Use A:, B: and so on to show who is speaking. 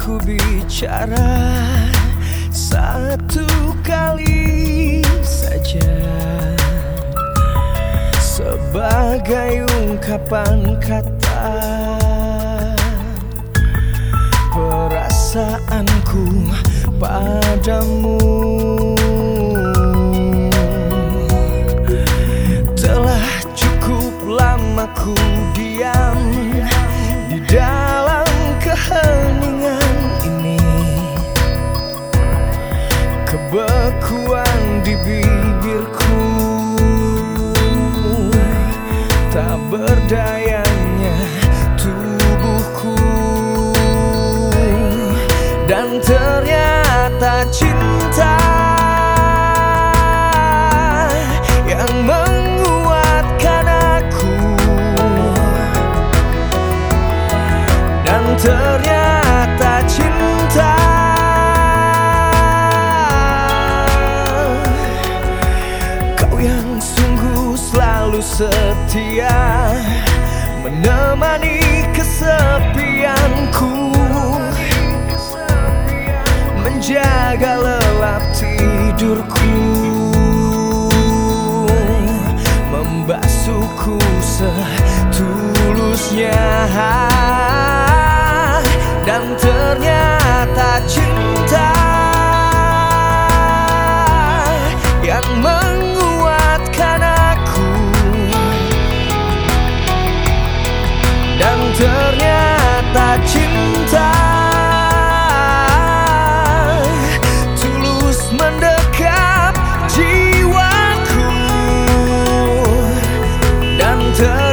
A: ku bicara satu kali saja. Sebagai ungkapan kata perasaanku padamu cinta yang menguatkan aku. Dan ternyata cinta kau yang sungguh selalu setia menemani kesepianku ternyata cinta yang menguatkan aku. Dan ternyata cinta tulus mendekap jiwaku. Dan ternyata